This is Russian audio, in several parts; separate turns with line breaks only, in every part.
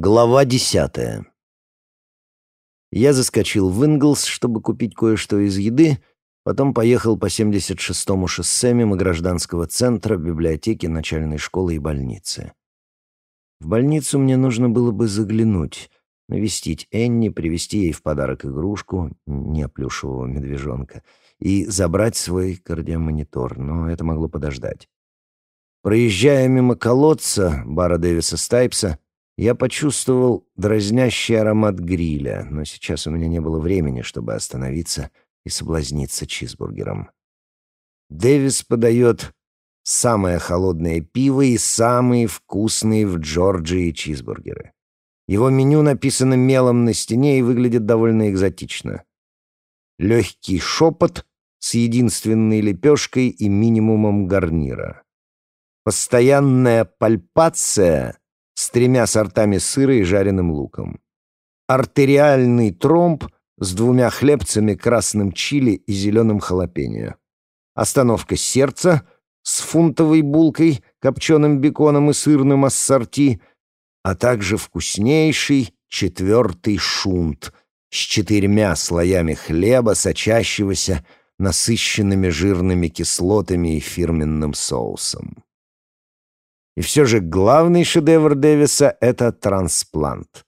Глава десятая. Я заскочил в Инглс, чтобы купить кое-что из еды, потом поехал по 76-му шоссе мимо гражданского центра, библиотеки, начальной школы и больницы. В больницу мне нужно было бы заглянуть, навестить Энни, привезти ей в подарок игрушку, не плюшевого медвежонка, и забрать свой кардиомонитор, но это могло подождать. Проезжая мимо колодца бара Дэвиса Стайпса, я почувствовал дразнящий аромат гриля, но сейчас у меня не было времени, чтобы остановиться и соблазниться чизбургером. Дэвис подает самое холодное пиво и самые вкусные в Джорджии чизбургеры. Его меню написано мелом на стене и выглядит довольно экзотично. Легкий шепот с единственной лепешкой и минимумом гарнира. Постоянная пальпация с тремя сортами сыра и жареным луком. Артериальный тромб с двумя хлебцами, красным чили и зеленым халапеньо. Остановка сердца с фунтовой булкой, копченым беконом и сырным ассорти, а также вкуснейший четвертый шунт с четырьмя слоями хлеба, сочащегося насыщенными жирными кислотами и фирменным соусом. И все же главный шедевр Дэвиса — это трансплант.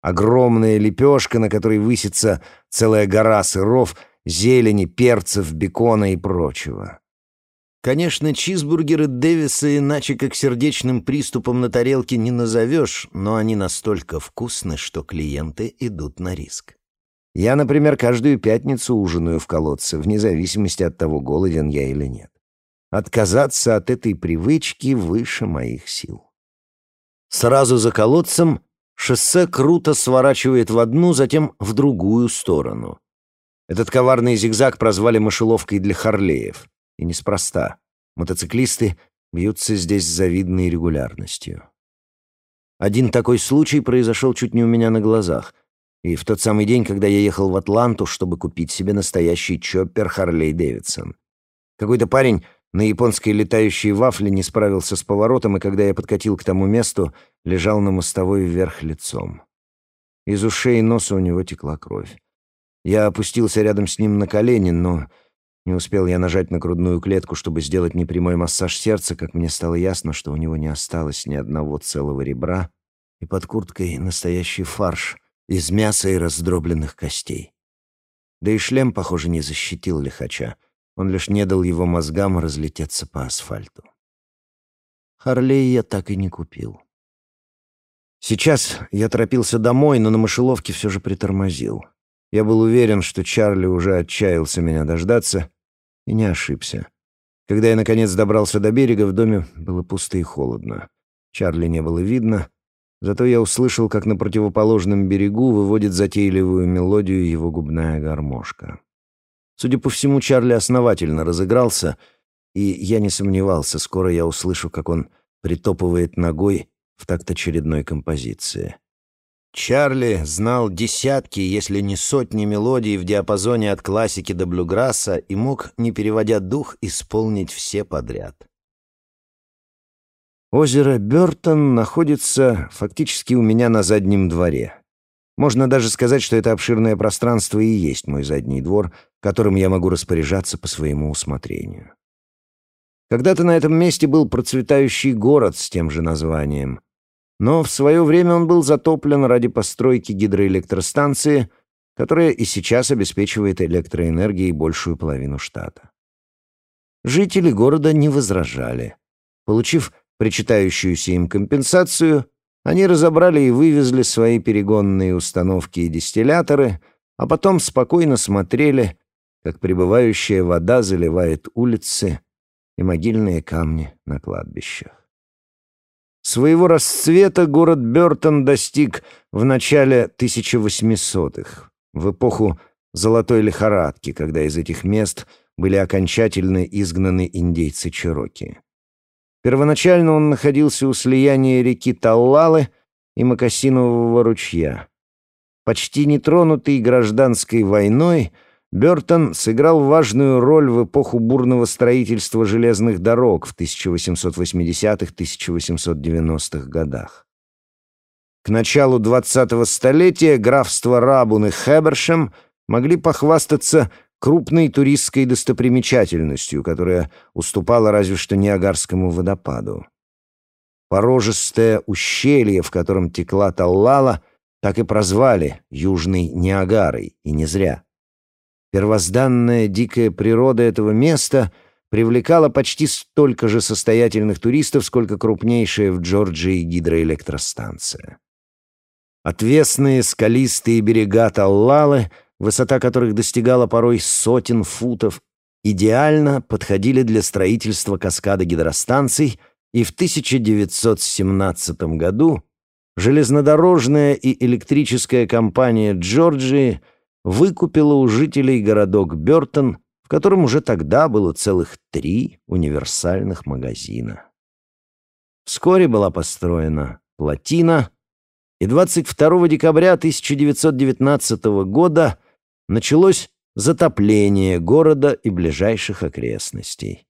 Огромная лепешка, на которой высится целая гора сыров, зелени, перцев, бекона и прочего. Конечно, чизбургеры Дэвиса иначе как сердечным приступом на тарелке не назовешь, но они настолько вкусны, что клиенты идут на риск. Я, например, каждую пятницу ужинаю в колодце, вне зависимости от того, голоден я или нет. Отказаться от этой привычки выше моих сил. Сразу за колодцем шоссе круто сворачивает в одну, затем в другую сторону. Этот коварный зигзаг прозвали мышеловкой для харлеев. И неспроста. Мотоциклисты бьются здесь с завидной регулярностью. Один такой случай произошел чуть не у меня на глазах. И в тот самый день, когда я ехал в Атланту, чтобы купить себе настоящий чоппер Харлей Дэвидсон. Какой-то парень на японской летающей вафле не справился с поворотом, и когда я подкатил к тому месту, лежал на мостовой вверх лицом. Из ушей и носа у него текла кровь. Я опустился рядом с ним на колени, но не успел я нажать на грудную клетку, чтобы сделать непрямой массаж сердца, как мне стало ясно, что у него не осталось ни одного целого ребра, и под курткой настоящий фарш из мяса и раздробленных костей. Да и шлем, похоже, не защитил лихача. Он лишь не дал его мозгам разлететься по асфальту. Харлей я так и не купил. Сейчас я торопился домой, но на мышеловке все же притормозил. Я был уверен, что Чарли уже отчаялся меня дождаться, и не ошибся. Когда я, наконец, добрался до берега, в доме было пусто и холодно. Чарли не было видно, зато я услышал, как на противоположном берегу выводит затейливую мелодию его губная гармошка. Судя по всему, Чарли основательно разыгрался, и я не сомневался, скоро я услышу, как он притопывает ногой в такт очередной композиции. Чарли знал десятки, если не сотни мелодий в диапазоне от классики до блюграсса и мог, не переводя дух, исполнить все подряд. Озеро Бёртон находится фактически у меня на заднем дворе. Можно даже сказать, что это обширное пространство и есть мой задний двор, которым я могу распоряжаться по своему усмотрению. Когда-то на этом месте был процветающий город с тем же названием, но в свое время он был затоплен ради постройки гидроэлектростанции, которая и сейчас обеспечивает электроэнергией большую половину штата. Жители города не возражали. Получив причитающуюся им компенсацию, они разобрали и вывезли свои перегонные установки и дистилляторы, а потом спокойно смотрели, как прибывающая вода заливает улицы и могильные камни на кладбищах. Своего расцвета город Бёртон достиг в начале 1800-х, в эпоху золотой лихорадки, когда из этих мест были окончательно изгнаны индейцы Чироки. Первоначально он находился у слияния реки Таллалы и Макасинового ручья. Почти нетронутый гражданской войной, Бертон сыграл важную роль в эпоху бурного строительства железных дорог в 1880-1890-х годах. К началу 20-го столетия графство Рабун и Хебершем могли похвастаться крупной туристской достопримечательностью, которая уступала разве что Ниагарскому водопаду. Порожистое ущелье, в котором текла Таллала, так и прозвали Южной Ниагарой, и не зря. Первозданная дикая природа этого места привлекала почти столько же состоятельных туристов, сколько крупнейшая в Джорджии гидроэлектростанция. Отвесные скалистые берега Таллалы — высота которых достигала порой сотен футов, идеально подходили для строительства каскада гидростанций, и в 1917 году железнодорожная и электрическая компания Джорджии выкупила у жителей городок Бёртон, в котором уже тогда было целых три универсальных магазина. Вскоре была построена плотина, и 22 декабря 1919 года началось затопление города и ближайших окрестностей.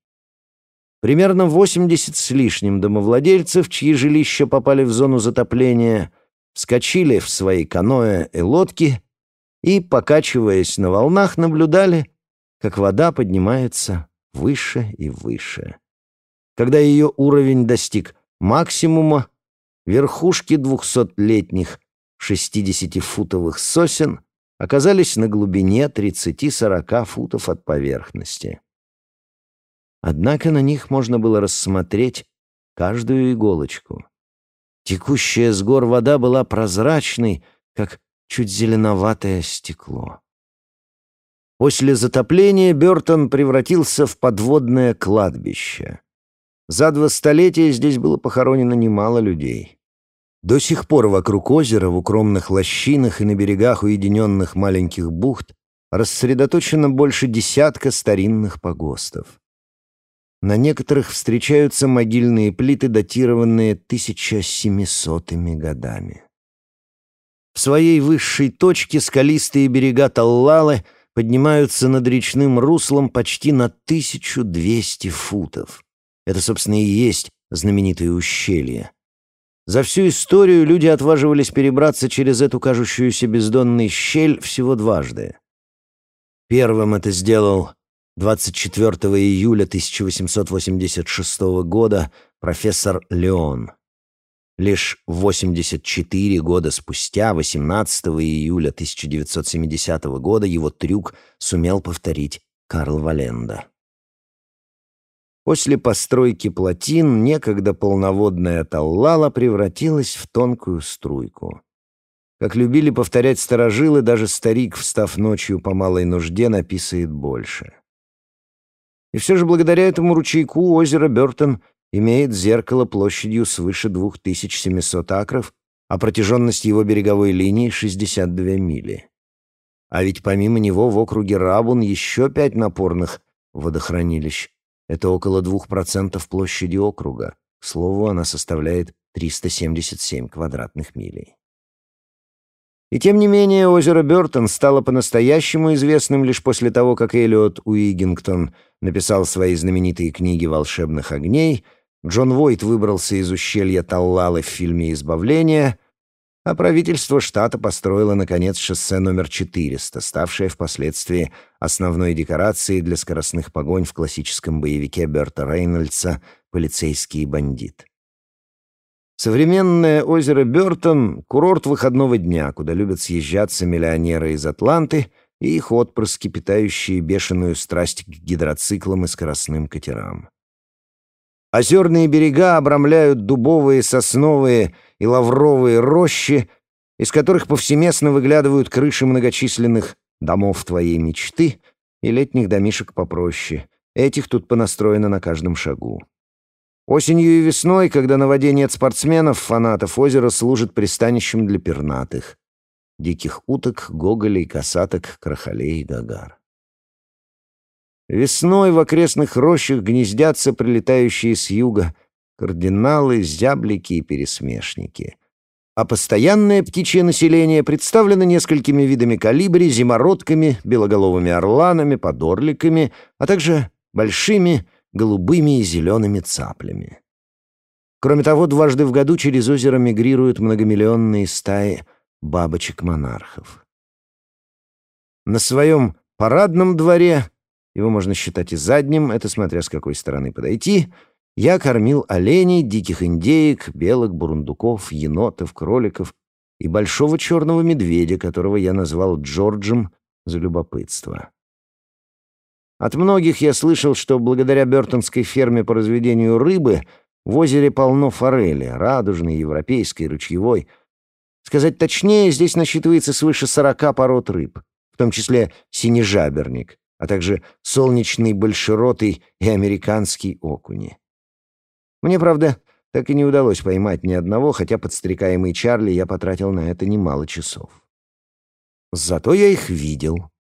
Примерно 80 с лишним домовладельцев, чьи жилища попали в зону затопления, вскочили в свои каноэ и лодки и, покачиваясь на волнах, наблюдали, как вода поднимается выше и выше. Когда ее уровень достиг максимума, верхушки двухсотлетних 60-футовых сосен оказались на глубине 30-40 футов от поверхности. Однако на них можно было рассмотреть каждую иголочку. Текущая с гор вода была прозрачной, как чуть зеленоватое стекло. После затопления Бертон превратился в подводное кладбище. За два столетия здесь было похоронено немало людей. До сих пор вокруг озера, в укромных лощинах и на берегах уединенных маленьких бухт рассредоточено больше десятка старинных погостов. На некоторых встречаются могильные плиты, датированные 1700-ми годами. В своей высшей точке скалистые берега Таллалы поднимаются над речным руслом почти на 1200 футов. Это, собственно, и есть знаменитое ущелье. За всю историю люди отваживались перебраться через эту кажущуюся бездонной щель всего дважды. Первым это сделал 24 июля 1886 года профессор Леон. Лишь 84 года спустя, 18 июля 1970 года, его трюк сумел повторить Карл Валенда. После постройки плотин некогда полноводная Таллала превратилась в тонкую струйку. Как любили повторять старожилы, даже старик, встав ночью по малой нужде, написает больше. И все же благодаря этому ручейку озеро Бертон имеет зеркало площадью свыше 2700 акров, а протяженность его береговой линии — 62 мили. А ведь помимо него в округе Рабун еще пять напорных водохранилищ, это около 2% площади округа. К слову, она составляет 377 квадратных милей. И тем не менее, озеро Бёртон стало по-настоящему известным лишь после того, как Элиот Уигингтон написал свои знаменитые книги «Волшебных огней», Джон Войт выбрался из ущелья Таллалы в фильме «Избавление», а правительство штата построило, наконец, шоссе номер 400, ставшее впоследствии основной декорацией для скоростных погонь в классическом боевике Берта Рейнольдса «Полицейский бандит». Современное озеро Бертон — курорт выходного дня, куда любят съезжаться миллионеры из Атланты и их отпрыски, питающие бешеную страсть к гидроциклам и скоростным катерам. Озерные берега обрамляют дубовые, сосновые и лавровые рощи, из которых повсеместно выглядывают крыши многочисленных домов твоей мечты и летних домишек попроще. Этих тут понастроено на каждом шагу. Осенью и весной, когда на воде нет спортсменов, фанатов, озеро служит пристанищем для пернатых. Диких уток, гоголей, касаток, крахалей и гагар. Весной в окрестных рощах гнездятся прилетающие с юга кардиналы, зяблики и пересмешники. А постоянное птичье население представлено несколькими видами калибри, зимородками, белоголовыми орланами, подорликами, а также большими голубыми и зелеными цаплями. Кроме того, дважды в году через озеро мигрируют многомиллионные стаи бабочек-монархов. На своем парадном дворе, его можно считать и задним, это смотря с какой стороны подойти, я кормил оленей, диких индеек, белок, бурундуков, енотов, кроликов и большого черного медведя, которого я назвал Джорджем за любопытство. От многих я слышал, что благодаря Бертонской ферме по разведению рыбы — в озере полно форели, радужной, европейской, ручьевой. Сказать точнее, здесь насчитывается свыше сорока пород рыб, в том числе синежаберник, а также солнечный большеротый и американский окуни. Мне, правда, так и не удалось поймать ни одного, хотя подстрекаемый Чарли я потратил на это немало часов. Зато я их видел.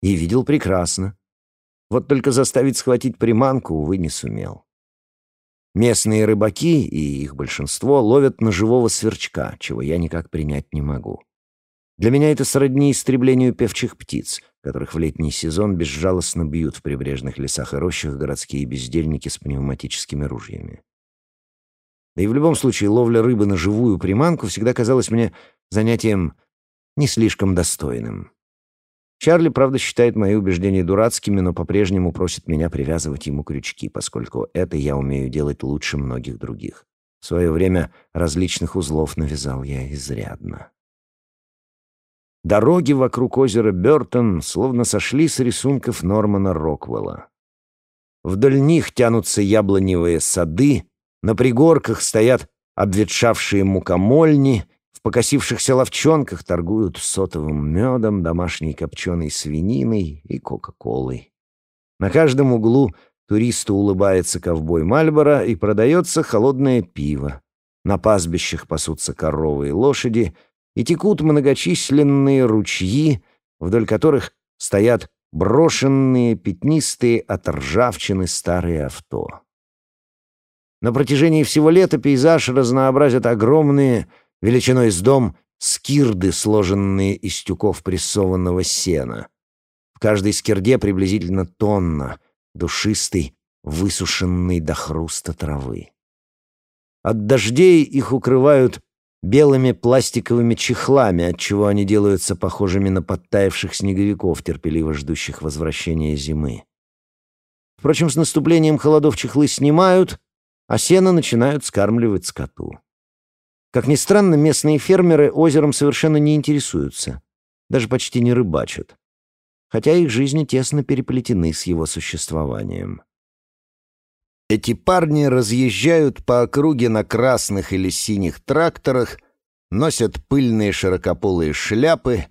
И видел прекрасно. Вот только заставить схватить приманку, увы, не сумел. Местные рыбаки, и их большинство, ловят на живого сверчка, чего я никак принять не могу. Для меня это сродни истреблению певчих птиц, которых в летний сезон безжалостно бьют в прибрежных лесах и рощах городские бездельники с пневматическими ружьями. Да и в любом случае ловля рыбы на живую приманку всегда казалась мне занятием не слишком достойным. Чарли, правда, считает мои убеждения дурацкими, но по-прежнему просит меня привязывать ему крючки, поскольку это я умею делать лучше многих других. В свое время различных узлов навязал я изрядно. Дороги вокруг озера Бёртон словно сошли с рисунков Нормана Роквелла. Вдоль них тянутся яблоневые сады, на пригорках стоят обветшавшие мукомольни, покосившихся ловчонках торгуют сотовым медом, домашней копченой свининой и кока-колой. На каждом углу туристу улыбается ковбой Мальборо и продается холодное пиво. На пастбищах пасутся коровы и лошади, и текут многочисленные ручьи, вдоль которых стоят брошенные, пятнистые от ржавчины старые авто. На протяжении всего лета пейзаж разнообразят огромные величиной с дом скирды, сложенные из тюков прессованного сена. В каждой скирде приблизительно тонна душистой, высушенной до хруста травы. От дождей их укрывают белыми пластиковыми чехлами, отчего они делаются похожими на подтаявших снеговиков, терпеливо ждущих возвращения зимы. Впрочем, с наступлением холодов чехлы снимают, а сено начинают скармливать скоту. Как ни странно, местные фермеры озером совершенно не интересуются, даже почти не рыбачат, хотя их жизни тесно переплетены с его существованием. Эти парни разъезжают по округе на красных или синих тракторах, носят пыльные широкополые шляпы,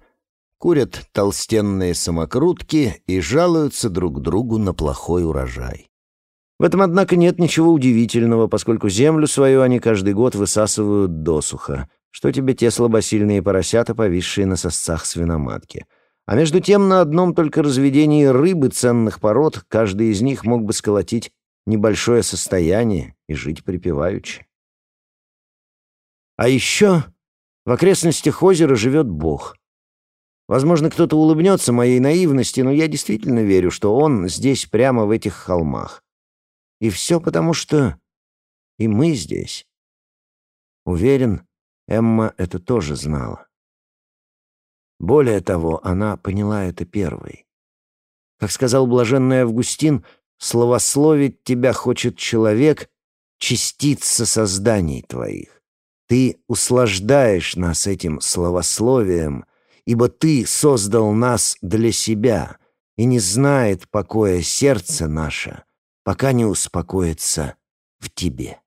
курят толстенные самокрутки и жалуются друг другу на плохой урожай. В этом, однако, нет ничего удивительного, поскольку землю свою они каждый год высасывают досуха. Что тебе те слабосильные поросята, повисшие на сосцах свиноматки? А между тем, на одном только разведении рыбы ценных пород каждый из них мог бы сколотить небольшое состояние и жить припеваючи. А еще в окрестностях озера живет Бог. Возможно, кто-то улыбнется моей наивности, но я действительно верю, что он здесь, прямо в этих холмах. И все потому, что и мы здесь. Уверен, Эмма это тоже знала. Более того, она поняла это первой. Как сказал блаженный Августин, словословить тебя хочет человек, частица созданий твоих. Ты услаждаешь нас этим словословием, ибо ты создал нас для себя, и не знает покоя сердце наше, пока не успокоится в тебе.